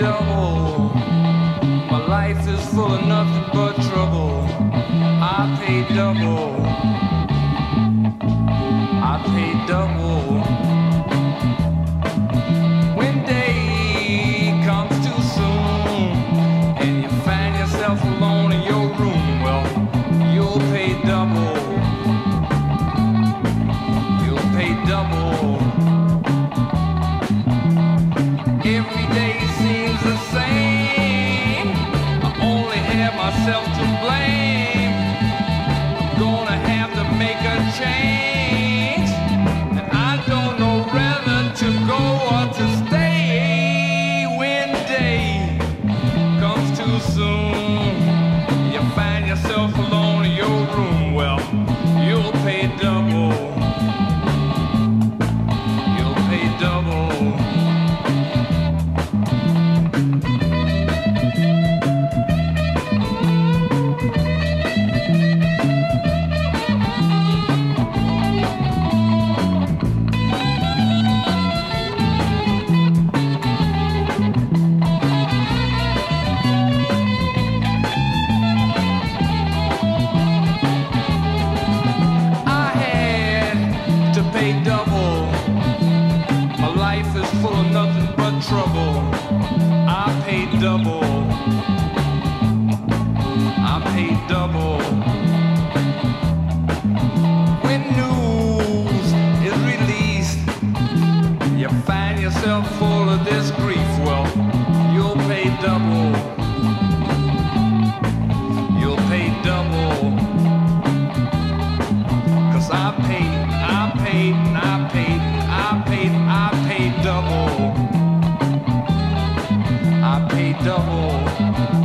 Double. My life is full of nothing but trouble. I pay double. I pay double. To blame. I'm gonna have to make a change. And I don't know whether to go or to stay when day comes too soon. You find yourself alone in your room. Well, you'll pay pay double. My life is full of nothing but trouble. I paid double. I paid double. When news is released, you find yourself full of this grief. Well, you'll pay double. You'll pay double. Cause I paid, paid, and I paid, I paid, I paid double. I paid double. I paid double.